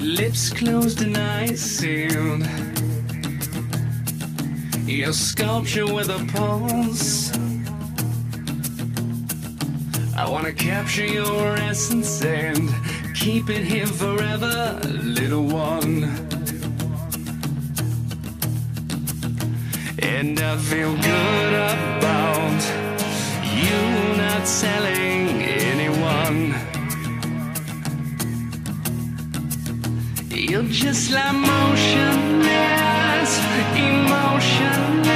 Lips closed and eyes sealed. Your sculpture with a pulse. I wanna capture your essence and keep it here forever, little one. And I feel good about you not selling anyone. You're just like motionless, emotionless.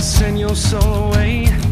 Send your soul away.